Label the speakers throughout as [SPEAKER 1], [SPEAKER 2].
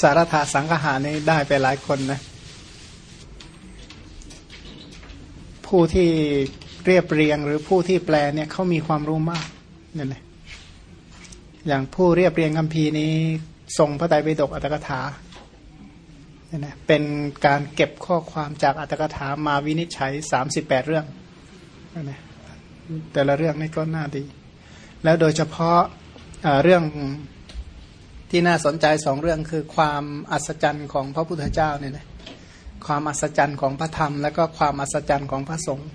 [SPEAKER 1] สารถาสังหานี่ได้ไปหลายคนนะ ผู้ที่เรียบเรียงหรือผู้ที่แปลเนี่ยเขามีความรู้มากเนี่ยนะอย่างผู้เรียบเรียงคำพีนี้ทรงพระไตรปิฎกอัตถกถาเนี่ยนะเป็นการเก็บข้อความจากอัตถกถามาวินิจฉัยสามสิบแปดเรื่องเนี่ยนะแต่ละเรื่องนี่ก็น่าดี แล้วโดยเฉพาะเรื่อง ที่น่าสนใจสองเรื่องคือความอัศจรรย์ของพระพุทธเจ้าเนี่ยนะความอัศจรรย์ของพระธรรม และก็ความอัศจรรย์ของพระสงฆ์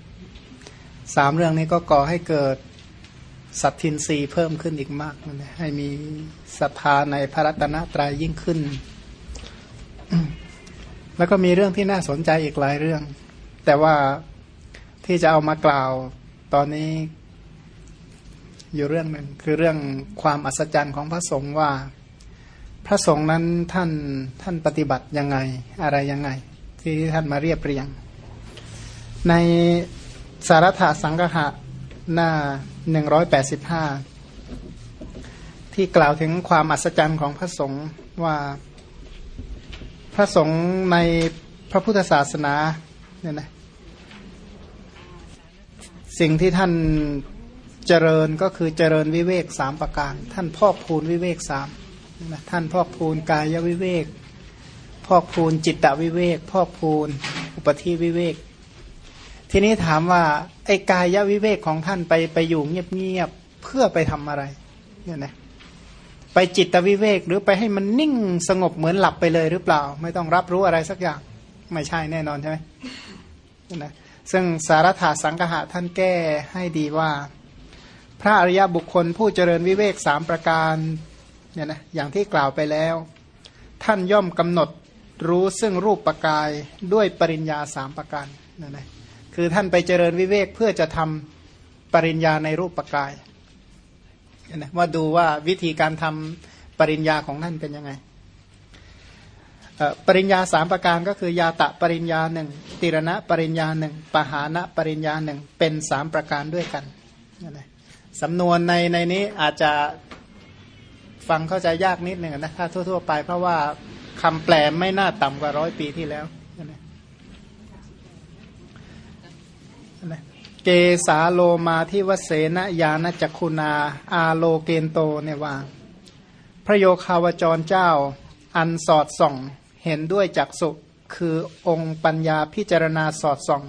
[SPEAKER 1] สามเรื่องนี้ก็ก่อให้เกิดสัตทินรีเพิ่มขึ้นอีกมากนะให้มีศรัทธาในพระรัตนตรัยยิ่งขึ้น แล้วก็มีเรื่องที่น่าสนใจอีกหลายเรื่อง แต่ว่าที่จะเอามากล่าวตอนนี้อยู่เรื่องหนึ่งคือเรื่องความอัศจรรย์ของพระสงฆ์ว่า พระสงฆ์นั้นท่านท่านปฏิบัติยังไงอะไรยังไง ที่ท่านมาเรียบเรียง ในสารถสังหะหน้าหนึ่งร้อยแปดสิบห้าที่กล่าวถึงความอัศจรรย์ของพระสงฆ์ว่าพระสงฆ์ในพระพุทธศาสนาเนี่ยนะสิ่งที่ท่านเจริญก็คือเจริญวิเวกสามประการ ท่านพอกพูนวิเวกสาม ท่านพอกพูนกายวิเวก พอกพูนจิตตวิเวก พอกพูนอุปธิวิเวก ทีนี้ถามว่าไอ้กายวิเวกของท่านไปไปอยู่เงียบๆเพื่อไปทำอะไรเนี่ยนะไปจิตวิเวกหรือไปให้มันนิ่งสงบเหมือนหลับไปเลยหรือเปล่า ไม่ต้องรับรู้อะไรสักอย่างไม่ใช่แน่นอนใช่ไหมนะซึ่งสารถาสังหะท่านแก้ให้ดีว่า พระอริยบุคคลผู้เจริญวิเวกสามประการ เนี่ยนะอย่างที่กล่าวไปแล้ว ท่านย่อมกำหนดรู้ซึ่งรูปประกายด้วยปริญญาสามประการนั่นนะคือท่านไปเจริญวิเวกเพื่อจะทำปริญญาในรูปประกายนะว่าดูว่าวิธีการทำปริญญาของท่านเป็นยังไง ปริญญาสามประการก็คือยาตะปริญญาหนึ่งติรณะปริญญาหนึ่งปหานะปริญญาหนึ่งเป็นสามประการด้วยกันนะสำนวนในในนี้อาจจะ ฟังเข้าใจยากนิดหนึ่งนะถ้าทั่ว ๆ ไป เพราะว่าคำแปลไม่น่าต่ำกว่าร้อยปีที่แล้วเกสาโลมาที่วเสนยานจักคุณา อาโลเกนโตเนี่ยว่า พระโยคาวจรเจ้า อันสอดส่อง เห็นด้วยจักสุคือองค์ปัญญาพิจารณาสอดส่อง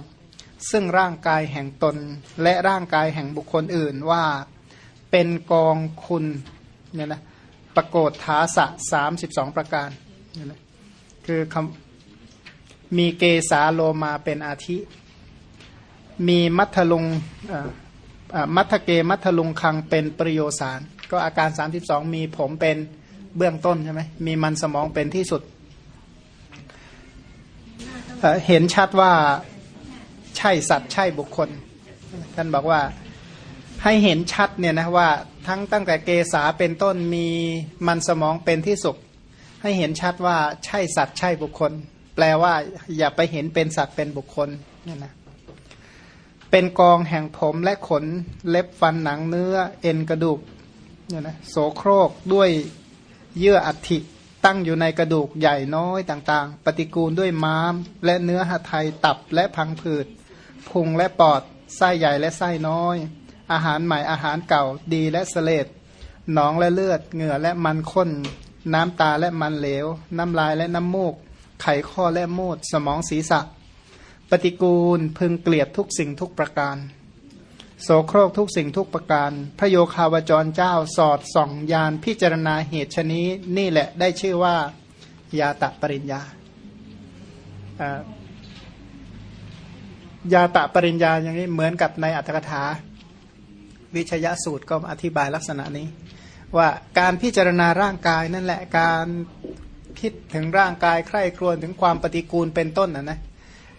[SPEAKER 1] ซึ่งร่างกายแห่งตนและร่างกายแห่งบุคคลอื่นว่าเป็นกองคุณเนี่ยนะ ประโกฏฐาสะสามสิบสองประการคือคำมีเกสาโลมาเป็นอาทิ มีมัทลุงมัทเกมัทลุงคังเป็นประโยสาร ก็อาการ 32 มีผมเป็นเบื้องต้นใช่ไหมมีมันสมองเป็นที่สุด เห็นชัดว่าใช่สัตว์ใช่บุคคล ท่านบอกว่าให้เห็นชัดเนี่ยนะว่า ทั้งตั้งแต่เกษาเป็นต้นมีมันสมองเป็นที่สุดให้เห็นชัดว่าใช่สัตว์ใช่บุคคล แปลว่าอย่าไปเห็นเป็นสัตว์เป็นบุคคลเนี่ยนะเป็นกองแห่งผมและขนเล็บฟันหนังเนื้อเอ็นกระดูกเนี่ยนะโสโครกด้วยเยื่ออัฐิตั้งอยู่ในกระดูกใหญ่น้อยต่างๆ ปฏิกูลด้วยม้าม และเนื้อหะไทยตับและพังผืด พุงและปอดไส้ใหญ่และไส้น้อย อาหารใหม่อาหารเก่าดีและเสลดหนองและเลือด เหงื่อและมันข้น น้ำตาและมันเหลว น้ำลายและน้ำมูก ไขข้อและมูด สมองศีรษะ ปฏิกูลพึงเกลียดทุกสิ่งทุกประการ โสโครกทุกสิ่งทุกประการ พระโยคาวจรเจ้าสอดส่องยานพิจารณาเหตุชนี้นี่แหละได้ชื่อว่า ยาตะปริญญายาตะปริญญาอย่างนี้เหมือนกับในอัตถกถา วิชยสูตรก็อธิบายลักษณะนี้ ว่าการพิจารณาร่างกายนั่นแหละการคิดถึงร่างกายใคร่ครวญถึงความปฏิกูลเป็นต้นนะนะ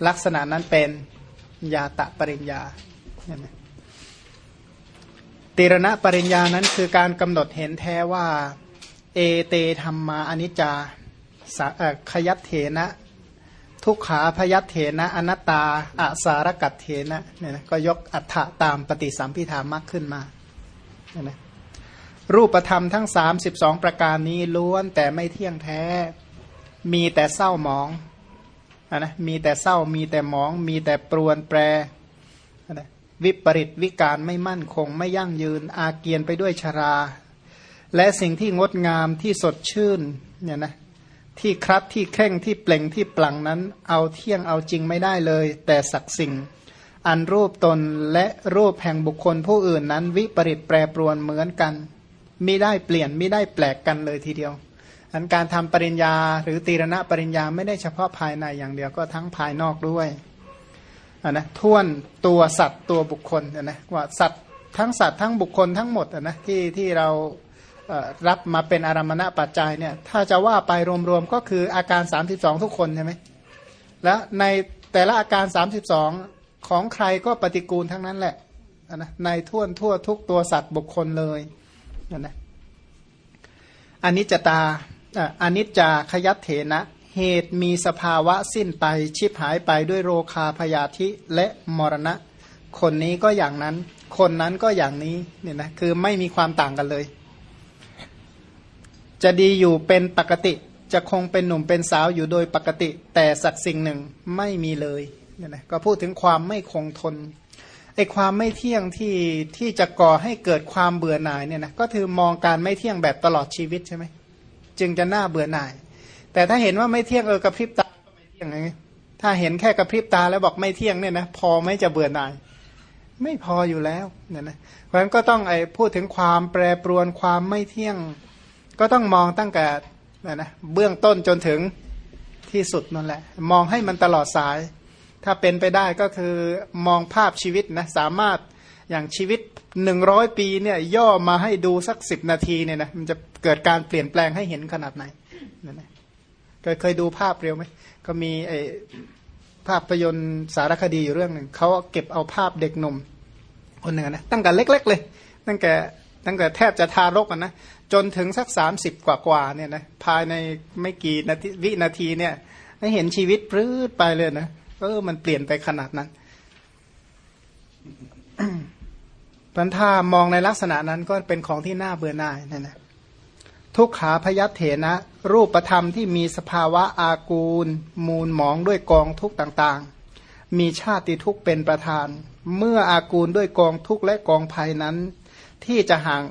[SPEAKER 1] ลักษณะนั้นเป็นยาตะปริญญาตีรณะปริญญานั้นคือการกำหนดเห็นแท้ว่า เอเตธรรมมาอนิจจาขยัตเถนะ ทุกขาพยัตเถนะอนัตตาอาสารกัตเถนะเนี่ยนะก็ยกอัฏฐะตามปฏิสัมพิธามากขึ้นมาเนี่ยนะรูปธรรมทั้ง 32 ประการนี้ล้วนแต่ไม่เที่ยงแท้ มีแต่เศร้าหมองนะมีแต่เศร้ามีแต่หมอง มีแต่ปรวนแปรนะวิปริตวิการไม่มั่นคงไม่ยั่งยืน อาเกียนไปด้วยชรา และสิ่งที่งดงามที่สดชื่นเนี่ยนะ ที่ครัดที่แข่งที่เปล่งที่ปลังนั้น เอาเที่ยงเอาจริงไม่ได้เลย แต่สักสิ่ง อันรูปตนและรูปแห่งบุคคลผู้อื่นนั้น วิปริตแปรปรวนเหมือนกันม่ได้เปลี่ยนม่ได้แปลกกันเลยทีเดียวอันการทำปริญญา หรือตีรณะปริญญาไม่ได้เฉพาะภายในอย่างเดียวก็ทั้งภายนอกด้วยนนะท่วนตัวสัตว์ตัวบุคคลนะว่าสัตว์ทั้งสัตว์ทั้งบุคคลทั้งหมดนะที่ที่เรา รับมาเป็นอารมณปัจจัยเนี่ยถ้าจะว่าไปรวมๆก็คืออาการ 32 ทุกคนใช่ไหมแล้วในแต่ละอาการ 32 ของใครก็ปฏิกูลทั้งนั้นแหละนะในท่วนทั่วทุกตัวสัตว์บุคคลเลยนั่นนะอนิจจตาอนิจจาขยัตเถนะ เหตุมีสภาวะสิ้นไปชิบหายไปด้วยโรคาพยาธิและมรณะ คนนี้ก็อย่างนั้น คนนั้นก็อย่างนี้เนี่ยนะคือไม่มีความต่างกันเลย จะดีอยู่เป็นปกติ จะคงเป็นหนุ่มเป็นสาวอยู่โดยปกติ แต่สักสิ่งหนึ่งไม่มีเลยเนี่ยนะก็พูดถึงความไม่คงทนไอ้ความไม่เที่ยงที่ที่จะก่อให้เกิดความเบื่อหน่ายเนี่ยนะก็คือมองการไม่เที่ยงแบบตลอดชีวิตใช่ไหมจึงจะน่าเบื่อหน่าย แต่ถ้าเห็นว่าไม่เที่ยงเออกระพริบตาก็ไม่เที่ยงไงถ้าเห็นแค่กระพริบตาแล้วบอกไม่เที่ยงเนี่ยนะพอไม่จะเบื่อหน่าย ไม่พออยู่แล้วเนี่ยนะเพราะฉะนั้นก็ต้องไอ้พูดถึงความแปรปรวนความไม่เที่ยง ก็ต้องมองตั้งแต่นะนะเบื้องต้นจนถึงที่สุดนั่นแหละ มองให้มันตลอดสาย ถ้าเป็นไปได้ก็คือมองภาพชีวิตนะสามารถอย่างชีวิตหนึ่งร้อยปีเนี่ยย่อมาให้ดูสักสิบนาทีเนี่ยนะมันจะเกิดการเปลี่ยนแปลงให้เห็นขนาดไหนนั่นนะเคยเคยดูภาพเร็วไหมก็มีไอภาพยนตร์สารคดีอยู่เรื่องหนึ่งเขาเก็บเอาภาพเด็กหนุ่มคนหนึ่งนะตั้งแต่เล็ก ๆ เลย ตั้งแต่ ตั้งแต่แทบจะทารกนะจนถึงสักสามสิบกว่ากว่าเนี่ยนะภายในไม่กี่นาทีวินาทีเนี่ยให้เห็นชีวิตปลื้ดไปเลยนะเออมันเปลี่ยนไปขนาดนั้นพันธามองในลักษณะนั้นก็เป็นของที่น่าเบื่อหน่ายนั่นนะทุกขาพยัตเถนะ รูปธรรมที่มีสภาวะอากูล มูลหมองด้วยกองทุกต่างๆ มีชาติทุกเป็นประธาน เมื่ออากูลด้วยกองทุกและกองภัยนั้น ที่จะห่าง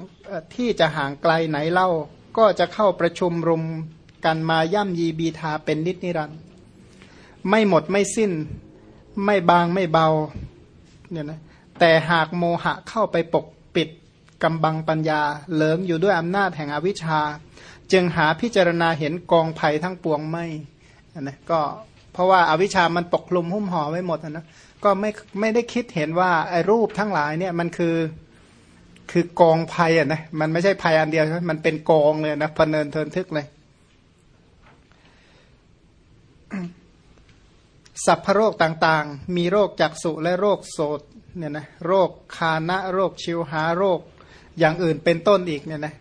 [SPEAKER 1] ที่จะห่างไกลไหนเล่า ก็จะเข้าประชุมรุมกันมาย่ำยีบีทาเป็นนิดนิรันด์ไม่หมดไม่สิ้น ไม่บางไม่เบาเนี่ยนะแต่หากโมหะเข้าไปปกปิดกำบังปัญญา เหลิมอยู่ด้วยอำนาจแห่งอวิชชา จึงหาพิจารณาเห็นกองภัยทั้งปวงไม่นะก็เพราะว่าอาวิชามันปกคลุมหุ้มห่อไว้หมดนะก็ไม่ไม่ได้คิดเห็นว่าไอ้รูปทั้งหลายเนี่ยมันคือ คือกองภัยอะนะมันไม่ใช่ภัยอันเดียวใช่ไหมมันเป็นกองเลยนะพเนินเทินทึกเลยสัพพโรคต่างๆ มีโรคจักษุและโรคโสดเนี่ยนะโรคคานะโรคชิวหาโรคอย่างอื่นเป็นต้นอีกเนี่ยนะ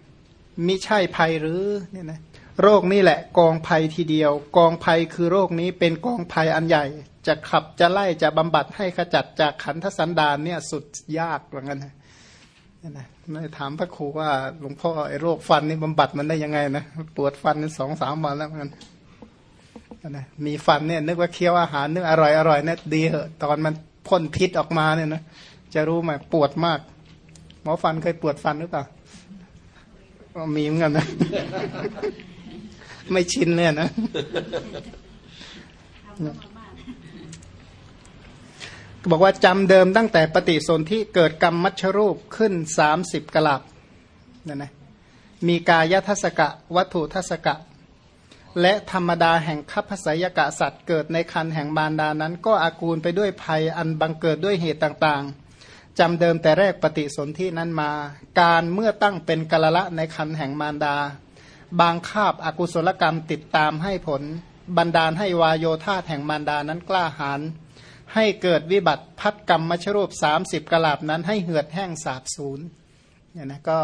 [SPEAKER 1] มิใช่ภัยหรือเนี่ยนะโรคนี่แหละกองภัยทีเดียว กองภัยคือโรคนี้เป็นกองภัยอันใหญ่ จะขับจะไล่จะบำบัดให้ขจัดจากขันธสันดานเนี่ยสุดยากเหมือนกันนะ นะไม่ถามพระครูว่าหลวงพ่อไอ้โรคฟันนี่บำบัดมันได้ยังไงนะปวดฟันสองสามวันแล้วมันนะมีฟันเนี่ยนึกว่าเคี้ยวอาหารนึกอร่อยอร่อยเนี่ยดีเหอะตอนมันพ่นพิษออกมาเนี่ยนะจะรู้ไหมปวดมาก หมอฟันเคยปวดฟันหรือเปล่ามีเหมือนกันนะไม่ชินเลยนะ บอกว่าจำเดิมตั้งแต่ปฏิสนธิเกิดกรรมมัชรูปขึ้นสามสิบกลับนั่นนะมีกายทัศกะ วัตถุทัศกะ และธรรมดาแห่งคัพสยกะสัตว์เกิดในคันแห่งบารดานั้น ก็อากูลไปด้วยภัยอันบังเกิดด้วยเหตุต่างๆจำเดิมแต่แรกปฏิสนธินั้นมา การเมื่อตั้งเป็นกละละในคันแห่งมารดา บางคาบอากุศลกรรมติดตามให้ผล บันดาลให้วายโยธาแห่งมารดานั้นกล้าหาญ ให้เกิดวิบัติพัดกรรมมชรูปสามสิบกลาบนั้น ให้เหือดแห้งสาบสูญเนี่ยนะก็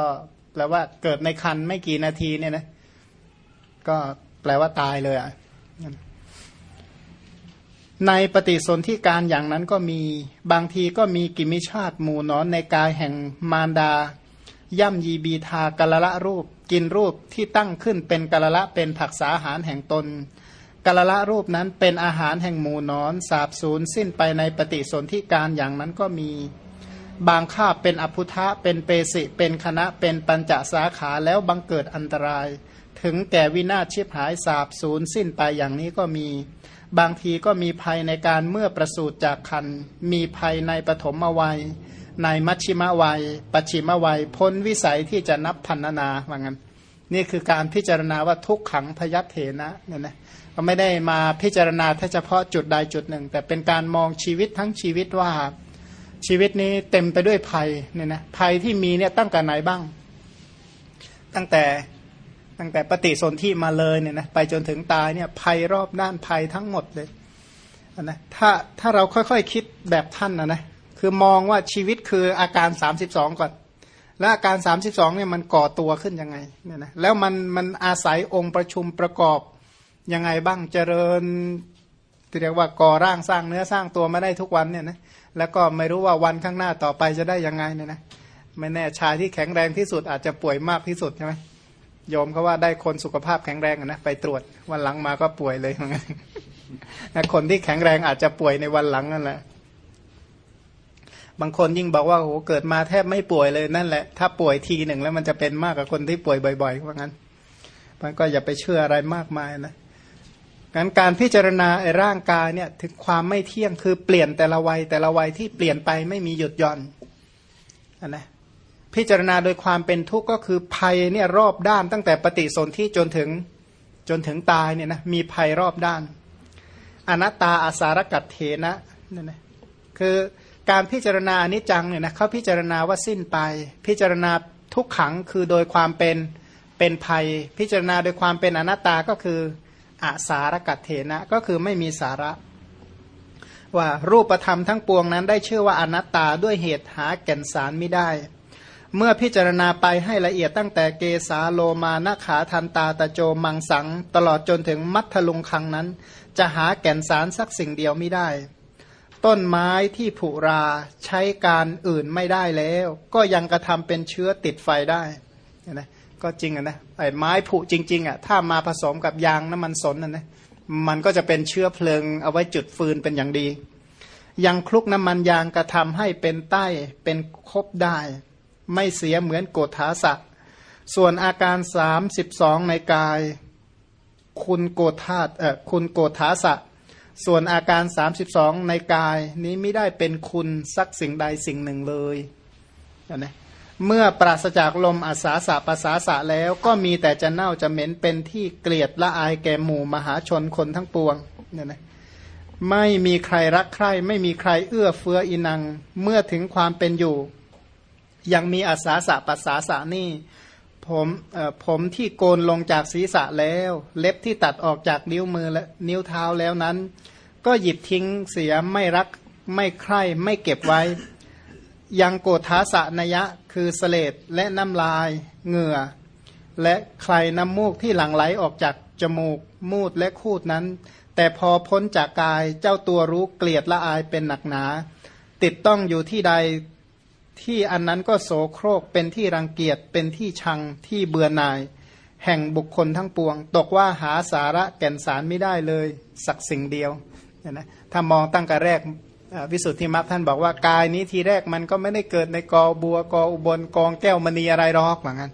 [SPEAKER 1] แปลว่าเกิดในคันไม่กี่นาทีเนี่ยนะก็แปลว่าตายเลยอะในปฏิสนธิการอย่างนั้นก็มีบางทีก็มีกิมิชาติหมู่นอนในกายแห่งมารดา ย่ำยีบีทากละละรูป กินรูปที่ตั้งขึ้นเป็นกละละเป็นผักษาหารแห่งตน กาละรูปนั้นเป็นอาหารแห่งหมูนอน สาบสูญสิ้นไปในปฏิสนธิการอย่างนั้นก็มีบางข้าเป็นอภุทะเป็นเปสิ เป็นคณะเป็นปัญจสาขาแล้วบังเกิดอันตราย ถึงแก่วินาศชิบหายสาบสูญสิ้นไปอย่างนี้ก็มี บางทีก็มีภัยในการเมื่อประสูติจากคัน มีภัยในปฐมวัย ในมัชชิมวัย ปัจฉิมวัย พ้นวิสัยที่จะนับพันนาว่างั้น นี่คือการพิจารณาว่าทุกขังพยัตเถนะเนี่ยนะ ก็ไม่ได้มาพิจารณาแค่เฉพาะจุดใดจุดหนึ่ง แต่เป็นการมองชีวิตทั้งชีวิตว่า ชีวิตนี้เต็มไปด้วยภัยเนี่ยนะภัยที่มีเนี่ยตั้งแต่ไหนบ้าง ตั้งแต่ตั้งแต่ปฏิสนธิมาเลยเนี่ยนะไปจนถึงตายเนี่ยภัยรอบด้านภัยทั้งหมดเลยนะถ้าถ้าเราค่อยๆคคิดแบบท่านนะนะคือมองว่าชีวิตคืออาการ 32 ก่อน แล้วอาการ 32เนี่ยมันก่อตัวขึ้นยังไงเนี่ยนะแล้วมันมันอาศัยองค์ประชุมประกอบ ยังไงบ้างเจริญเรียกว่าก่อร่างสร้างเนื้อสร้างตัวมาได้ทุกวันเนี่ยนะแล้วก็ไม่รู้ว่าวันข้างหน้าต่อไปจะได้ยังไงเนี่ยนะไม่แน่ชายที่แข็งแรงที่สุดอาจจะป่วยมากที่สุดใช่ไหมโยมเขาว่าได้คนสุขภาพแข็งแรงนะไปตรวจวันหลังมาก็ป่วยเลยนะคนที่แข็งแรงอาจจะป่วยในวันหลังนั่นแหละ บางคนยิ่งบอกว่าโอ้เกิดมาแทบไม่ป่วยเลยนั่นแหละ ถ้าป่วยทีหนึ่งแล้วมันจะเป็นมากกว่าคนที่ป่วยบ่อยๆว่าะงั้นมันก็อย่าไปเชื่ออะไรมากมายนะ งั้นการพิจารณาไอ้ร่างกายเนี่ยถึงความไม่เที่ยงคือเปลี่ยนแต่ละวัยแต่ละวัยที่เปลี่ยนไปไม่มีหยุดย่อนอนนะพิจารณาโดยความเป็นทุกข์ก็คือภัยเนี่ยรอบด้านตั้งแต่ปฏิสนธิจนถึงจนถึงตายเนี่ยนะมีภัยรอบด้าน อนัตตาอาสารกัตเถนะเนี่ยนะคือการพิจารณาอนิจจังเนี่ยนะเขาพิจารณาว่าสิ้นไป พิจารณาทุกขังคือโดยความเป็นเป็นภัย พิจารณาโดยความเป็นอนัตตาก็คือ อาสารกัตเถนะก็คือไม่มีสาระ ว่ารูปธรรมทั้งปวงนั้นได้ชื่อว่าอนัตตาด้วยเหตุหาแก่นสารไม่ได้ เมื่อพิจารณาไปให้ละเอียดตั้งแต่เกสาโลมานาขาทันตาตะโจมังสัง ตลอดจนถึงมัทลุงคังนั้น จะหาแก่นสารสักสิ่งเดียวไม่ได้ ต้นไม้ที่ผุราใช้การอื่นไม่ได้แล้ว ก็ยังกระทำเป็นเชื้อติดไฟได้นะ ก็จริงอะนะไอ้ไม้ผุจริง ๆอะถ้ามาผสมกับยางน้ำมันสนน่ะนะมันก็จะเป็นเชื้อเพลิงเอาไว้จุดฟืนเป็นอย่างดี ยังคลุกน้ำมันยางกระทำให้เป็นใต้เป็นคบได้ ไม่เสียเหมือนโกฏาสะ ส่วนอาการสามสิบสองในกาย คุณโกธาเอ่อคุณโกธาสะ ส่วนอาการสามสิบสองในกายนี้ไม่ได้เป็นคุณสักสิ่งใดสิ่งหนึ่งเลยนะ เมื่อปราศจากลมอาสาสะภาษาสะแล้ว ก็มีแต่จะเน่าจะเหม็นเป็นที่เกลียดละอายแก่หมู่มหาชนคนทั้งปวงเนี่ยนะไม่มีใครรักใคร ไม่มีใครเอื้อเฟื้ออินัง เมื่อถึงความเป็นอยู่ ยังมีอาสาสะภาษาสะนี่ ผมผมที่โกนลงจากศีรษะแล้ว เล็บที่ตัดออกจากนิ้วมือและนิ้วเท้าแล้วนั้น ก็หยิบทิ้งเสียไม่รักไม่ใคร่ไม่เก็บไว้ ยังโกธาสะนยะ คือสเลดและน้ำลายเหงื่อ และใครน้ำมูกที่หลั่งไหลออกจากจมูก มูดและคูดนั้น แต่พอพ้นจากกายเจ้าตัวรู้เกลียดละอายเป็นหนักหนา ติดต้องอยู่ที่ใดที่อันนั้นก็โสโครกเป็นที่รังเกียจเป็นที่ชังที่เบื่อหน่าย แห่งบุคคลทั้งปวง ตกว่าหาสาระแก่นสารไม่ได้เลย สักสิ่งเดียวนะถ้ามองตั้งแต่แรก วิสุทธิมรรคท่านบอกว่ากายนี้ทีแรกมันก็ไม่ได้เกิดในกอบัวกออุบลกองแก้วมณีอะไรหรอกเหมือนกัน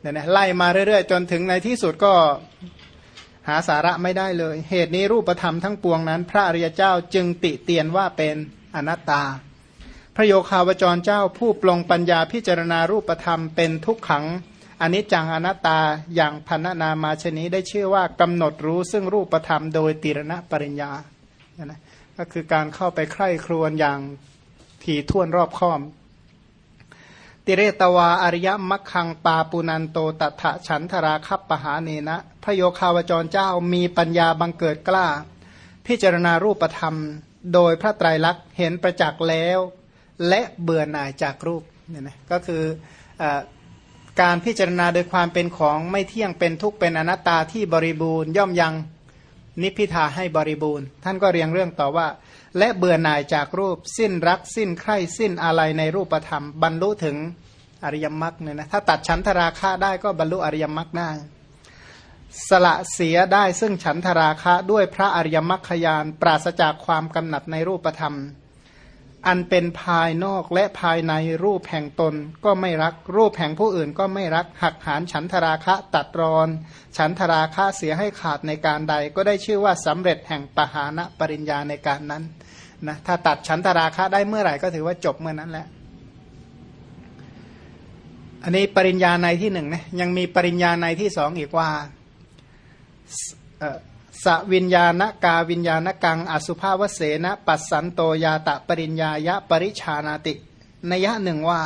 [SPEAKER 1] เนี่ยนะไล่มาเรื่อยๆ จนถึงในที่สุดก็หาสาระไม่ได้เลย เหตุนี้รูปธรรมทั้งปวงนั้น พระอริยเจ้าจึงติเตียนว่าเป็นอนัตตา พระโยคาวจรเจ้าผู้ปลงปัญญาพิจารณารูปธรรมเป็นทุกขังอันนี้จังอนัตตาอย่างพันนามาชนี้ได้ชื่อว่ากำหนดรู้ซึ่งรูปธรรมโดยติรณปริญญานะ ก็คือการเข้าไปใคร่ครวญอย่างถี่ถ้วนรอบคอบติเรตวาอริยมัคคังปาปุนันโตตถะฉันทราคับปหาเนนะ พระโยคาวจรเจ้ามีปัญญาบังเกิดกล้า พิจารณารูปธรรม โดยพระไตรลักษณ์เห็นประจักษ์แล้ว และเบื่อหน่ายจากรูปเนี่ยนะก็คืออการพิจารณาโดยความเป็นของไม่เที่ยงเป็นทุกข์เป็นอนัตตาที่บริบูรณ์ย่อมยัง นิพิทาให้บริบูรณ์ ท่านก็เรียงเรื่องต่อว่า และเบื่อหน่ายจากรูปสิ้นรัก สิ้นใคร่สิ้นอะไรในรูปธรรม บรรลุถึงอริยมรรคเนี่ยนะถ้าตัดชั้นทราคาได้ก็บรรลุอริยมรรคได้ สละเสียได้ซึ่งฉันทราคะด้วยพระอริยมรรคยาน ปราศจากความกำหนัดในรูปธรรม อันเป็นภายนอกและภายในรูปแห่งตนก็ไม่รัก รูปแห่งผู้อื่นก็ไม่รักหักหานฉันทราคะตัดรอน ฉันทราคะเสียให้ขาดในการใด ก็ได้ชื่อว่าสำเร็จแห่งปหานะปริญญาในการนั้นนะถ้าตัดฉันทราคะได้เมื่อไหร่ก็ถือว่าจบเมื่อนั้นแหละอันนี้ปริญญาในที่หนึ่งนะยังมีปริญญาในที่สองอีกว่า สวิญญาณกาวิญญาณกัง อสุภาวเสนปัสสันโตยาตะปริญญายะปริชานาตินยะหนึ่งว่า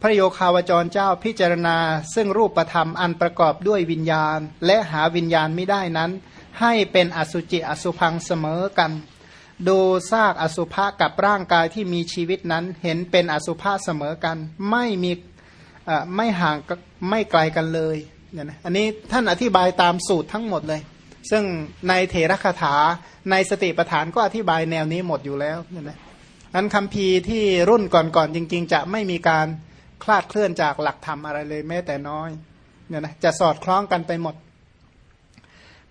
[SPEAKER 1] พระโยคาวจรเจ้าพิจารณา ซึ่งรูปธรรมอันประกอบด้วยวิญญาณ และหาวิญญาณไม่ได้นั้น ให้เป็นอสุจิอสุพังเสมอกัน ดูซากอสุภะกับร่างกายที่มีชีวิตนั้นเห็นเป็นอสุภะเสมอกัน ไม่มีไม่ห่างไม่ไกลกันเลยเนี่ยนะอันนี้ท่านอธิบายตามสูตรทั้งหมดเลย ซึ่งในเถรคาถาในสติปัฏฐานก็อธิบายแนวนี้หมดอยู่แล้วเนี่ยนะอันคำพีที่รุ่นก่อนๆจริง ๆ จะไม่มีการคลาดเคลื่อนจากหลักธรรมอะไรเลยแม้แต่น้อยเนี่ยนะจะสอดคล้องกันไปหมด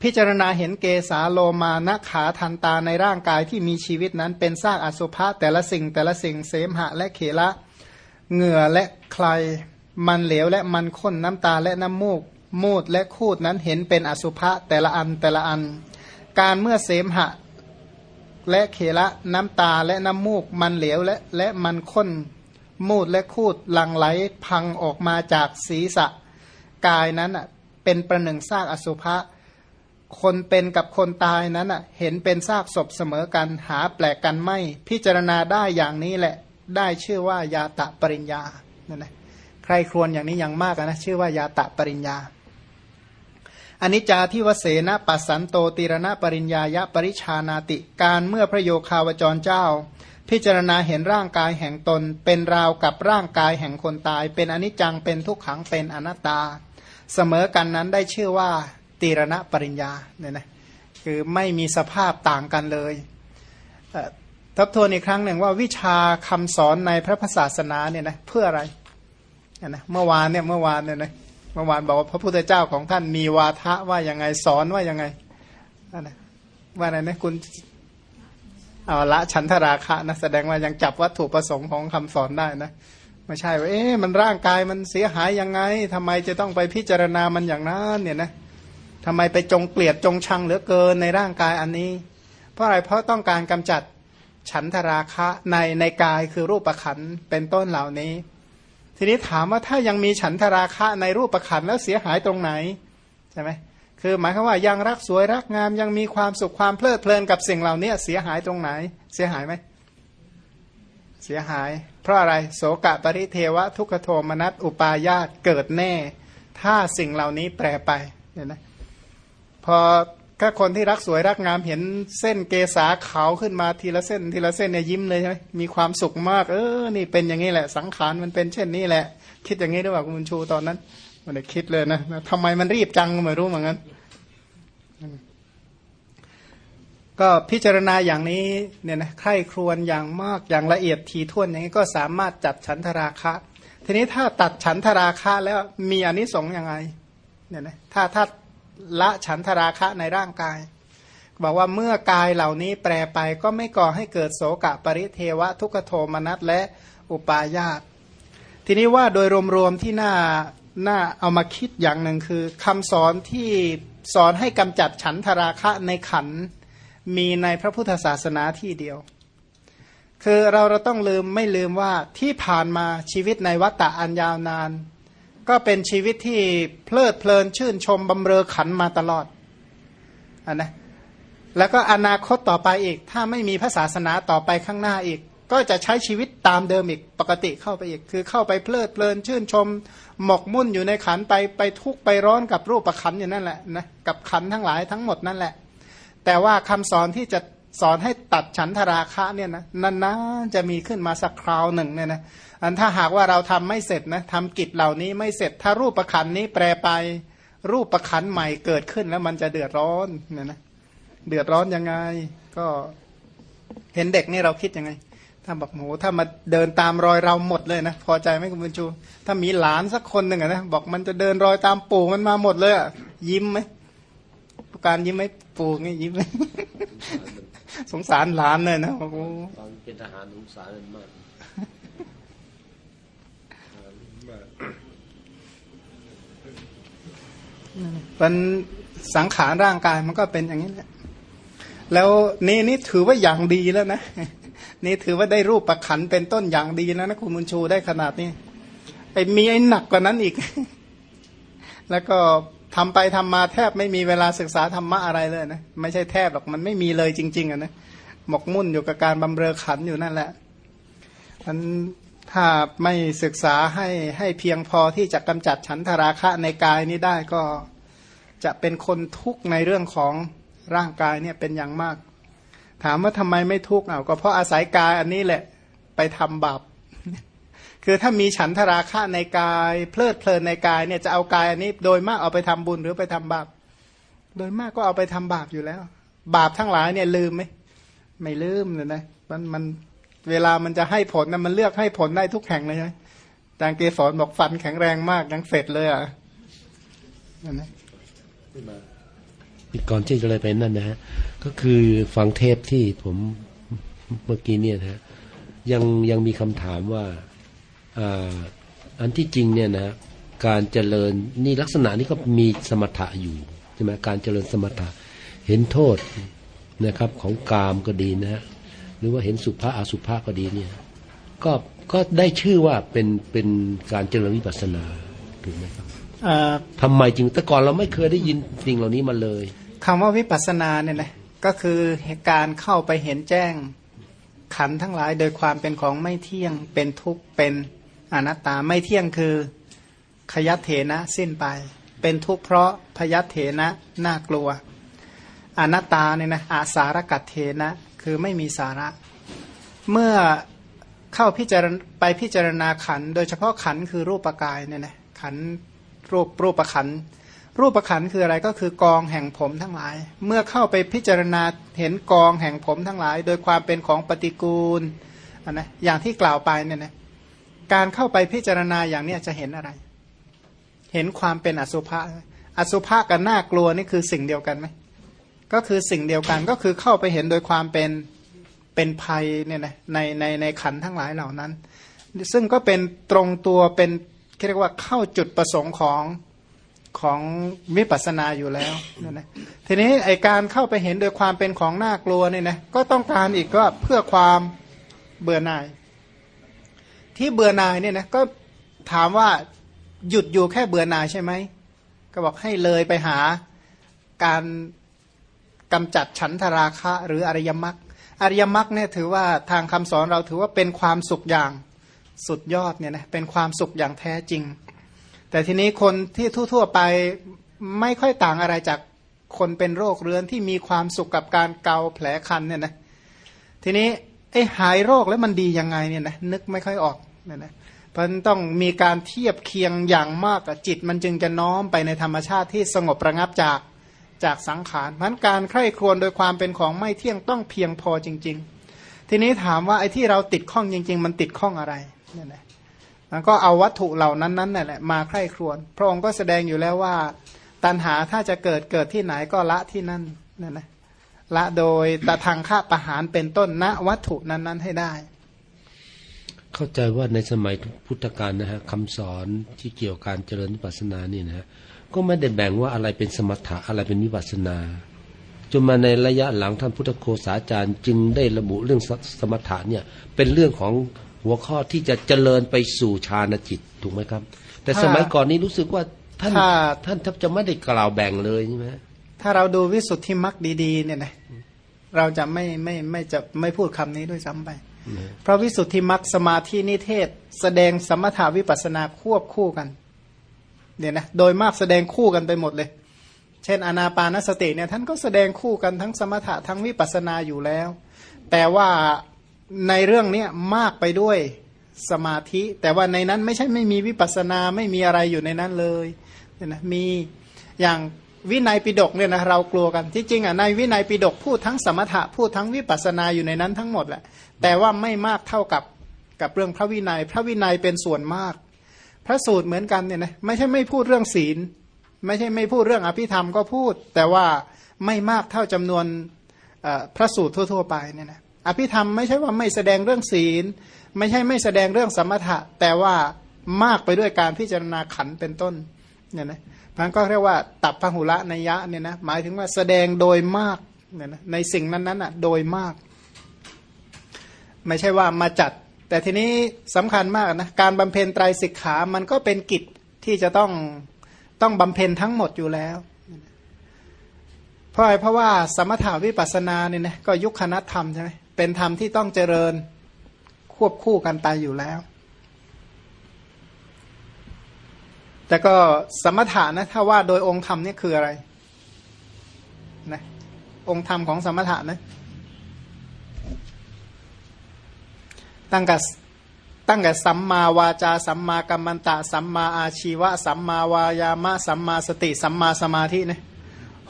[SPEAKER 1] พิจารณาเห็นเกสาโลมานะขาทันตาในร่างกายที่มีชีวิตนั้นเป็นซากอสุภะแต่ละสิ่งแต่ละสิ่งเสมหะและเขละเหงื่อและใคร มันเหลวและมันข้นน้ำตาและน้ำมูก มูดและคูดนั้นเห็นเป็นอสุภะแต่ละอันแต่ละอัน การเมื่อเสมหะและเขละน้ำตาและน้ำมูกมันเหลวและและมันข้น มูดและคูดหลังไหลพังออกมาจากศีรษะ กายนั้นอะเป็นประหนึ่งซากอสุภะคนเป็นกับคนตายนั้นอะเห็นเป็นซากศพเสมอกันหาแปลกกันไม่ พิจารณาได้อย่างนี้แหละ ได้ชื่อว่ายาตะปริญญานั่นแหละใครครวญอย่างนี้อย่างมากนะชื่อว่ายาตะปริญญา อนนี้จาที่วเสนปัสสันโตติรณปริญญายะปริชานาติการเมื่อพระโยคาวจรเจ้า พิจารณาเห็นร่างกายแห่งตน เป็นราวกับร่างกายแห่งคนตาย เป็นอนิจจังเป็นทุกขังเป็นอนัตตา เสมอกันนั้นได้ชื่อว่าติรณปริญญาเนี่ยนะคือไม่มีสภาพต่างกันเลยทบทวนอีกครั้งหนึ่งว่าวิชาคำสอนในพระพุทธศาสนาเนี่ยนะเพื่ออะไรนะเมื่อวานเนี่ยเมื่อวานเนี่ยนะ เมื่อวานบอกว่าพระพุทธเจ้าของท่านมีวาทะว่ายังไงสอนว่ายังไงนะว่าไงนะคุณเอาละฉันทราคะนะแสดงว่ายังจับวัตถุประสงค์ของคำสอนได้นะไม่ใช่ว่าเอ๊ะมันร่างกายมันเสียหายยังไงทำไมจะต้องไปพิจารณามันอย่างนั้นเนี่ยนะทำไมไปจงเกลียดจงชังเหลือเกินในร่างกายอันนี้ เพราะอะไรเพราะต้องการกำจัดฉันทราคะในในกายคือรูปประขันเป็นต้นเหล่านี้ ทีนี้ถามว่าถ้ายังมีฉันทราคะในรูปประคันแล้วเสียหายตรงไหนใช่ไหมคือหมายความว่ายังรักสวยรักงามยังมีความสุขความเพลิดเพลินกับสิ่งเหล่านี้เสียหายตรงไหน เสียหายไหมเสียหาย เพราะอะไรโสกะปริเทวะทุกขโทมนัสอุปายาตเกิดแน่ ถ้าสิ่งเหล่านี้แปรไปเนี่ยนะพอ ถ้าคนที่รักสวยรักงามเห็นเส้นเกษาขาวขึ้นมาทีละเส้นทีละเส้นเนี่ยยิ้มเลยใช่ไหมมีความสุขมาก เออ นี่เป็นอย่างนี้แหละ สังขารมันเป็นเช่นนี้แหละ คิดอย่างนี้ด้วยว่าคุณชูตอนนั้นมันได้คิดเลยนะทำไมมันรีบจังไม่รู้เหมือนกันก็พิจารณาอย่างนี้เนี่ยนะใคร่ครวญอย่างมากอย่างละเอียดทีท่วนอย่างนี้ก็สามารถจัดฉันทราคะ ทีนี้ถ้าตัดฉันทราคะแล้วมีอนิสงส์ยังไงเนี่ยนะถ้าถ้า ละฉันทราคะในร่างกาย บอกว่าเมื่อกายเหล่านี้แปรไปก็ไม่ก่อให้เกิดโสกะปริเทวะทุกโทมนัสและอุปาญาตทีนี้ว่าโดยรวมๆที่น่าน่าเอามาคิดอย่างหนึ่งคือคำสอนที่สอนให้กำจัดฉันทราคะในขันมีในพระพุทธศาสนาที่เดียว คือเราเราต้องลืมไม่ลืมว่าที่ผ่านมาชีวิตในวัฏฏะอันยาวนาน ก็เป็นชีวิตที่เพลิดเพลินชื่นชมบำเรอขันมาตลอดอันนะแล้วก็อนาคตต่อไปอีก ถ้าไม่มีพระศาสนาต่อไปข้างหน้าอีก ก็จะใช้ชีวิตตามเดิมอีกปกติเข้าไปอีก คือเข้าไปเพลิดเพลินชื่นชม หมกมุ่นอยู่ในขันไปไปทุกไปร้อนกับรูปประขันอยู่นั่นแหละนะกับขันทั้งหลายทั้งหมดนั่นแหละ แต่ว่าคำสอนที่จะ สอนให้ตัดฉันทราคะเนี่ยนะนานๆจะมีขึ้นมาสักคราวหนึ่งเนี่ยนะอันถ้าหากว่าเราทำไม่เสร็จนะทำกิจเหล่านี้ไม่เสร็จถ้ารูปประคันนี้แปรไปรูปประคันใหม่เกิดขึ้นแล้วมันจะเดือดร้อนเนี่ยนะเดือดร้อนยังไง ก็เห็นเด็กนี่เราคิดยังไง ถ้าบอกโหถ้ามาเดินตามรอยเราหมดเลยนะพอใจไหมคุณบุญชู ถ้ามีหลานสักคนหนึ่งนะบอกมันจะเดินรอยตามปู่มันมาหมดเลยยิ้มไหมการยิ้มไหมปูงี้ยิ้มไหม สงสารหลานเลยนะโอ้โห
[SPEAKER 2] ตอนเป็นทหารสงสารมาก
[SPEAKER 1] มันสังขารร่างกายมันก็เป็นอย่างนี้แหละ แล้วนี่นี่ถือว่าอย่างดีแล้วนะ นี่ถือว่าได้รูปประขันเป็นต้นอย่างดีแล้วนะคุณมุนชูได้ขนาดนี้ไอ้มีไอ้หนักกว่านั้นอีก แล้วก็ ทำไปทำมาแทบไม่มีเวลาศึกษาธรรมะอะไรเลยนะไม่ใช่แทบหรอกมันไม่มีเลยจริง ๆอะนะหมกมุ่นอยู่กับการบำเรอขันอยู่นั่นแหละมันถ้าไม่ศึกษาให้ให้เพียงพอที่จะกำจัดฉันทราคะในกายนี้ได้ก็จะเป็นคนทุกข์ในเรื่องของร่างกายเนี่ยเป็นอย่างมาก ถามว่าทำไมไม่ทุกข์เอาก็เพราะอาศัยกายอันนี้แหละไปทำบาป คือถ้ามีฉันทราคะในกาย เพลิดเพลินในกายเนี่ยจะเอากายอันนี้ โดยมากเอาไปทำบุญหรือไปทำบาป โดยมากก็เอาไปทำบาปอยู่แล้ว บาปทั้งหลายเนี่ยลืมไหมไม่ลืมเลยนะมันมันเวลามันจะให้ผลนะมันเลือกให้ผลได้ทุกแห่งเลยใช่ไหมจางเกสรบอกฟันแข็งแรงมากยังเสร็จเลยอะนั่นนะ
[SPEAKER 2] ก่อนที่จะเลยไปนั่นนะฮะก็คือฟังเทปที่ผมเมื่อกี้เนี่ยนะฮะยังยังมีคำถามว่า อ่าอันที่จริงเนี่ยนะการเจริญนี่ลักษณะนี้ก็มีสมถะอยู่ใช่ไหมการเจริญสมถะเห็นโทษนะครับของกามก็ดีนะฮะหรือว่าเห็นสุภาอสุภาก็ดีเนี่ยก็ก็ได้ชื่อว่าเป็นเป็นการเจริญวิปัสสนาถูกไหมครับ
[SPEAKER 1] เอ่อ
[SPEAKER 2] ทำไมจึงแต่ก่อนเราไม่เคยได้ยินสิ่งเหล่านี้มาเลย
[SPEAKER 1] คำว่าวิปัสสนาเนี่ยนะก็คือการเข้าไปเห็นแจ้งขันธ์ทั้งหลายโดยความเป็นของไม่เที่ยงเป็นทุกข์เป็น อนัตตาไม่เที่ยงคือขยัตเถนะสิ้นไป เป็นทุกข์เพราะพยัตเถนะน่ากลัว อนัตตาเนี่ยนะอาสารกัตเถนะคือไม่มีสาระ เมื่อเข้าพิจารณาไปพิจารณาขัน โดยเฉพาะขันคือรูปกายเนี่ยนะขันรูปรูปขันรูปขันคืออะไรก็คือกองแห่งผมทั้งหลาย เมื่อเข้าไปพิจารณาเห็นกองแห่งผมทั้งหลาย โดยความเป็นของปฏิกูลอะนะอย่างที่กล่าวไปเนี่ยนะ การเข้าไปพิจารณาอย่างนี้จะเห็นอะไร เห็นความเป็นอสุภะอสุภะกับน่ากลัวนี่คือสิ่งเดียวกันไหมก็คือสิ่งเดียวกันก็คือเข้าไปเห็นโดยความเป็นเป็นภัยเนี่ยนะในในในขันทั้งหลายเหล่านั้น ซึ่งก็เป็นตรงตัวเป็นเรียกว่าเข้าจุดประสงค์ของของวิปัสสนาอยู่แล้วนะนะทีนี้ไอการเข้าไปเห็นโดยความเป็นของน่ากลัวเนี่ยนะก็ต้องการอีกก็เพื่อความเบื่อหน่าย ที่เบื่อหน่ายเนี่ยนะก็ถามว่าหยุดอยู่แค่เบื่อหน่ายใช่ไหมก็บอกให้เลยไปหาการกำจัดฉันทราคะ หรืออริยมรรคอริยมรรคเนี่ยถือว่าทางคำสอนเราถือว่าเป็นความสุขอย่างสุดยอดเนี่ยนะเป็นความสุขอย่างแท้จริง แต่ทีนี้คนที่ทั่ว ๆไปไม่ค่อยต่างอะไรจากคนเป็นโรคเรื้อนที่มีความสุขกับการเกาแผลคันเนี่ยนะทีนี้ไอ้หายโรคแล้วมันดียังไงเนี่ยนะนึกไม่ค่อยออก เนี่ยนะเพราะฉะนั้นต้องมีการเทียบเคียงอย่างมากกับจิต มันจึงจะน้อมไปในธรรมชาติที่สงบประงับจากจากสังขารเพราะฉะนั้นการใคร่ครวญโดยความเป็นของไม่เที่ยงต้องเพียงพอจริง ๆ ทีนี้ถามว่าไอ้ที่เราติดข้องจริง ๆ มันติดข้องอะไรเนี่ยนะมันก็เอาวัตถุเหล่านั้นนั่นแหละมาใคร่ครวญพระองค์ก็แสดงอยู่แล้วว่า ตัณหาถ้าจะเกิดเกิดที่ไหนก็ละที่นั่นนั่นนะละโดยตะทางฆ่าประหารเป็นต้นณวัตถุนั้นๆให้ได้
[SPEAKER 2] เข้าใจว่าในสมัยพุทธกาลนะฮะคำสอนที่เกี่ยวกับการเจริญวิปัสสนานี่นะฮะก็ไม่ได้แบ่งว่าอะไรเป็นสมถะอะไรเป็นวิปัสสนาจนมาในระยะหลังท่านพุทธโฆษาจารย์จึงได้ระบุเรื่องสสมถะเนี่ยเป็นเรื่องของหัวข้อที่จะเจริญไปสู่ฌานจิตถูกไหมครับ แต่
[SPEAKER 1] ถ้า
[SPEAKER 2] สมัยก่อนนี้รู้สึกว่าท่าน
[SPEAKER 1] ถ้า
[SPEAKER 2] ท่านแทบจะไม่ได้กล่าวแบ่งเลยใช่ไหม
[SPEAKER 1] ถ้าเราดูวิสุทธิมรรคดีๆเนี่ยนะเราจะไม่ไม่ไม่จะไม่พูดคำนี้ด้วยซ้ำไปเพระวิสุทธิมรรคสมาธินิเทศ แสดงสมถาวิปัสนาควบคู่กันเนี่ยนะโดยมากแสดงคู่กันไปหมดเลย เช่นอนาปานสติเนี่ยท่านก็แสดงคู่กันทั้งสมถะทั้งวิปัสนาอยู่แล้ว แต่ว่าในเรื่องเนี้ยมากไปด้วยสมาธิ แต่ว่าในนั้นไม่ใช่ไม่มีวิปัสนาไม่มีอะไรอยู่ในนั้นเลยเนี่ยนะมีอย่างวินัยปิฎกเนี่ยนะเรากลัวกันที่จริงอะในวินัยปิฎกพูดทั้งสมถะพูดทั้งวิปัสนาอยู่ในนั้นทั้งหมดแหละ แต่ว่าไม่มากเท่ากับกับเรื่องพระวินัย พระวินัยเป็นส่วนมาก พระสูตรเหมือนกันเนี่ยนะไม่ใช่ไม่พูดเรื่องศีล ไม่ใช่ไม่พูดเรื่องอภิธรรมก็พูด แต่ว่าไม่มากเท่าจำนวนพระสูตรทั่ว ๆ ไปเนี่ยนะอภิธรรมไม่ใช่ว่าไม่แสดงเรื่องศีล ไม่ใช่ไม่แสดงเรื่องสมถะ แต่ว่ามากไปด้วยการพิจารณาขันเป็นต้นเนี่ยนะพันก็เรียกว่าตับพหุละนัยยะเนี่ยนะหมายถึงว่าแสดงโดยมากเนี่ยนะในสิ่งนั้นๆอะโดยมาก ไม่ใช่ว่ามาจัด แต่ทีนี้สำคัญมากนะการบำเพ็ญไตรสิกขามันก็เป็นกิจที่จะต้องต้องบำเพ็ญทั้งหมดอยู่แล้วเพราะอะไรเพราะว่าสมถาวิปัสสนาเนี่ยนะก็ยุคคณธรรมใช่ไหมเป็นธรรมที่ต้องเจริญควบคู่กันไปอยู่แล้ว แต่ก็สมถะนะถ้าว่าโดยองค์ธรรมนี่คืออะไรนะองค์ธรรมของสมถะนะ ตั้งแต่ตั้งแต่สัมมาวาจาสัมมากัมมันตะ สัมมาอาชีวะ สัมมาวายามะ สัมมาสติ สัมมาสมาธินะ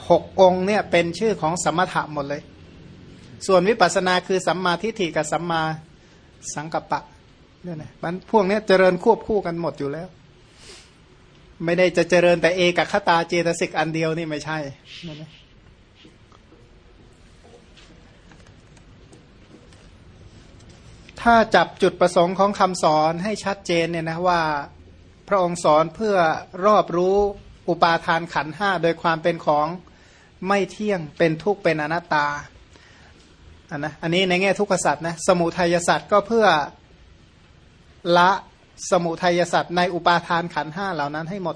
[SPEAKER 1] หกองเนี่ยเป็นชื่อของสมถะหมดเลย ส่วนวิปัสสนาคือสัมมาทิฏฐิกับสัมมาสังกัปปะเนี่ยนะมันพวกนี้เจริญควบคู่กันหมดอยู่แล้ว ไม่ได้จะเจริญแต่เอกับคตาเจตสิกอันเดียวนี่ไม่ใช่เนี่ยนะ ถ้าจับจุดประสงค์ของคำสอนให้ชัดเจนเนี่ยนะว่าพระองค์สอนเพื่อรอบรู้อุปาทานขันห้าโดยความเป็นของไม่เที่ยงเป็นทุกข์เป็นอนัตตาอันนะอันนี้ในแง่ทุกขสัตว์นะสมุทัยสัตว์ก็เพื่อละสมุทัยสัตว์ในอุปาทานขันห้าเหล่านั้นให้หมด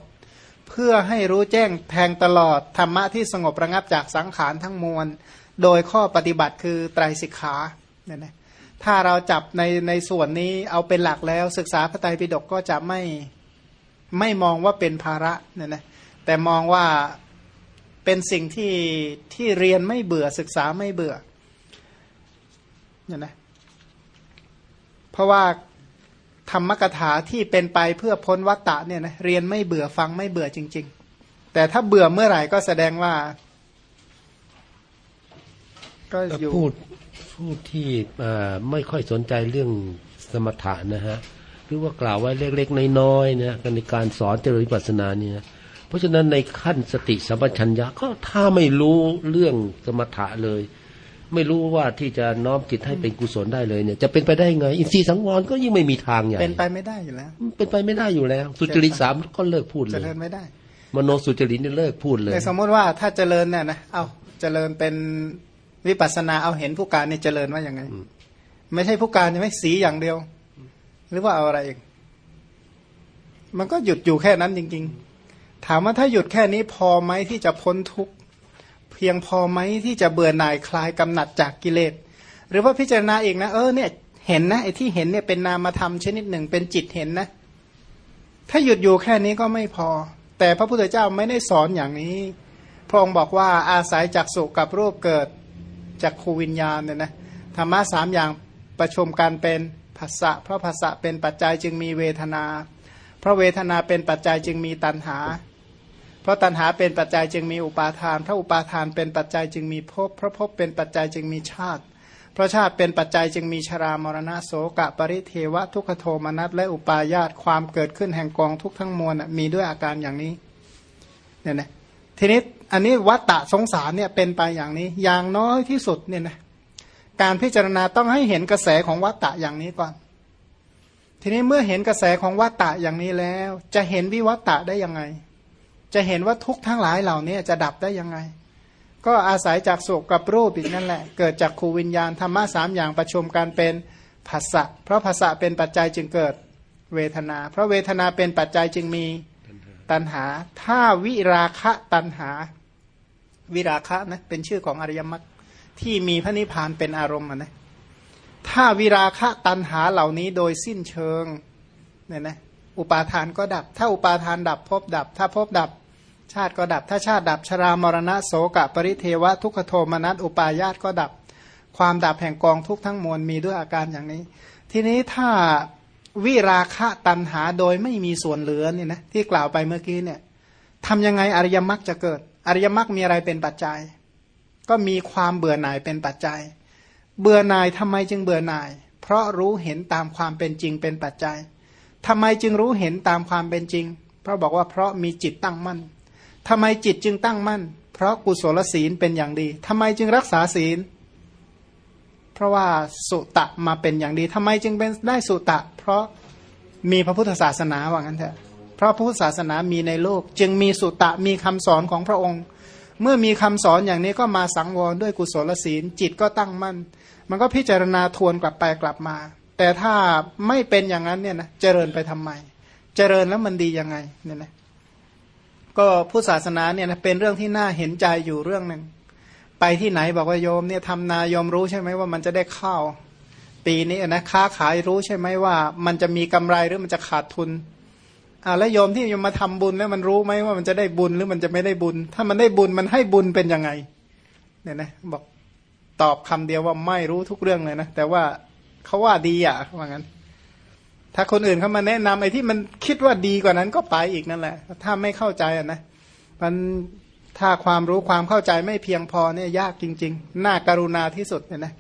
[SPEAKER 1] เพื่อให้รู้แจ้งแทงตลอดธรรมะที่สงบระงับจากสังขารทั้งมวล โดยข้อปฏิบัติคือไตรสิกขาเนี่ยนะ ถ้าเราจับในในส่วนนี้เอาเป็นหลักแล้วศึกษาพระไตรปิฎกก็จะไม่ไม่มองว่าเป็นภาระเนี่ยนะแต่มองว่าเป็นสิ่งที่ที่เรียนไม่เบื่อศึกษาไม่เบื่อเนี่ยนะเพราะว่าธรรมกถาที่เป็นไปเพื่อพ้นวัตตะเนี่ยนะเรียนไม่เบื่อฟังไม่เบื่อจริง ๆ แต่ถ้าเบื่อเมื่อไหร่ก็แสดงว่า
[SPEAKER 2] ก็อยู่พูดผู้ที่ไม่ค่อยสนใจเรื่องสมถะนะฮะหรือว่ากล่าวไว้เล็กๆน้อยๆนะในการสอนเจริญวิปัสสนาเนี่ย เพราะฉะนั้นในขั้นสติสัมปชัญญะก็ถ้าไม่รู้เรื่องสมถะเลย ไม่รู้ว่าที่จะน้อมจิตให้เป็นกุศลได้เลยเนี่ย จะเป็นไปได้ไง อินทรีย์สังวรก็ยิ่งไม่มีทางใหญ่
[SPEAKER 1] เป็นไปไม่ได้อยู่แล้ว
[SPEAKER 2] เป็นไปไม่ได้อยู่แล้ว สุจริตสามก็เลิกพูดเลยเจ
[SPEAKER 1] ริญไม่ได้
[SPEAKER 2] มโนสุจริตนี่เลิกพูดเลย
[SPEAKER 1] สมมติว่าถ้าเจริญเนี่ยนะเอาเจริญเป็น วิปัสนาเอาเห็นผู้การนี่เจริญว่าอย่างไง ไม่ใช่ผู้การใช่ไหมสีอย่างเดียว หรือว่าเอาอะไรอีกมันก็หยุดอยู่แค่นั้นจริง ๆ ถามว่าถ้าหยุดแค่นี้พอไหมที่จะพ้นทุกข์เพียงพอไหมที่จะเบื่อหน่ายคลายกำหนัดจากกิเลส หรือว่าพิจารณาอีกนะเออเนี่ยเห็นนะไอ้ที่เห็นเนี่ยเป็นนามธรรมชนิดหนึ่งเป็นจิตเห็นนะ ถ้าหยุดอยู่แค่นี้ก็ไม่พอ แต่พระพุทธเจ้าไม่ได้สอนอย่างนี้ พระองค์บอกว่าอาศัยจักสุกับรูปเกิด จากคูวิญญาณเนี่ยนะธรรมะสามอย่างประชุมกันเป็นภาษะเพราะภาษะเป็นปัจจัยจึงมีเวทนา เพราะเวทนาเป็นปัจจัยจึงมีตัณหา เพราะตัณหาเป็นปัจจัยจึงมีอุปาทาน เพราะอุปาทานเป็นปัจจัยจึงมีภพเพราะภพเป็นปัจจัยจึงมีชาติ เพราะชาติเป็นปัจจัยจึงมีชรามรณะโสกะปริเทวะทุกขโทมนัสและอุปาญาตความเกิดขึ้นแห่งกองทุกทั้งมวลมีด้วยอาการอย่างนี้เนี่ยนะทีนี้ อันนี้วัตตะสงสารเนี่ยเป็นไปอย่างนี้ อย่างน้อยที่สุดเนี่ยนะการพิจารณาต้องให้เห็นกระแสของวัตตะอย่างนี้ก่อน ทีนี้เมื่อเห็นกระแสของวัตตะอย่างนี้แล้ว จะเห็นวิวัตตะได้ยังไง จะเห็นว่าทุกทั้งหลายเหล่านี้จะดับได้ยังไง ก็อาศัยจากสุกับรูปอีกนั่นแหละ เกิดจากขูวิญญาณธรรมะสามอย่างประชุมกันเป็นภาษะเพราะภาษะเป็นปัจจัยจึงเกิดเวทนา เพราะเวทนาเป็นปัจจัยจึงมีตัณหา ถ้าวิราคะตัณหา วิราคะนะเป็นชื่อของอริยมรรคที่มีพระนิพพานเป็นอารมณ์นะถ้าวิราคะตันหาเหล่านี้โดยสิ้นเชิงเนี่ยนะอุปาทานก็ดับ ถ้าอุปาทานดับพบดับ ถ้าพบดับชาติก็ดับ ถ้าชาติดับชรามรณะโสกะปริเทวะทุกขโทมนัสอุปาญาตก็ดับ ความดับแห่งกองทุกทั้งมวลมีด้วยอาการอย่างนี้ ทีนี้ถ้าวิราคะตันหาโดยไม่มีส่วนเหลือเนี่ยนะที่กล่าวไปเมื่อกี้เนี่ยทำยังไงอริยมรรคจะเกิด อริยมรรคมีอะไรเป็นปัจจัย ก็มีความเบื่อหน่ายเป็นปัจจัย เบื่อหน่ายทำไมจึงเบื่อหน่าย เพราะรู้เห็นตามความเป็นจริงเป็นปัจจัยทำไมจึงรู้เห็นตามความเป็นจริง เพราะบอกว่าเพราะมีจิตตั้งมั่นทำไมจิตจึงตั้งมั่น เพราะกุศลศีลเป็นอย่างดีทำไมจึงรักษาศีล เพราะว่าสุตะมาเป็นอย่างดีทำไมจึงเป็นได้สุตะ เพราะมีพระพุทธศาสนาว่างั้นเถอะ เพราะพุทธศาสนามีในโลก จึงมีสุตะมีคำสอนของพระองค์ เมื่อมีคำสอนอย่างนี้ก็มาสังวรด้วยกุศลศีล จิตก็ตั้งมั่น มันก็พิจารณาทวนกลับไปกลับมา แต่ถ้าไม่เป็นอย่างนั้นเนี่ยนะเจริญไปทำไม เจริญแล้วมันดียังไงเนี่ยนะก็ผู้ศาสนาเนี่ยนะเป็นเรื่องที่น่าเห็นใจอยู่เรื่องหนึ่งไปที่ไหนบอกว่าโยมเนี่ยทำนายอมรู้ใช่ไหมว่ามันจะได้ข้าวปีนี้นะค้าขายรู้ใช่ไหมว่า มันจะมีกำไรหรือมันจะขาดทุน อ่าแล้วโยมที่โยมมาทำบุญแล้วมันรู้ไหมว่ามันจะได้บุญหรือมันจะไม่ได้บุญ ถ้ามันได้บุญมันให้บุญเป็นยังไง เนี่ยนะบอกตอบคำเดียวว่าไม่รู้ทุกเรื่องเลยนะแต่ว่าเขาว่าดีอะว่างั้น ถ้าคนอื่นเขามาแนะนำไอ้ที่มันคิดว่าดีกว่านั้นก็ไปอีกนั่นแหละ ถ้าไม่เข้าใจอะนะมันถ้าความรู้ความเข้าใจไม่เพียงพอเนี่ยยากจริง ๆ น่าการุณาที่สุดเนี่ยนะ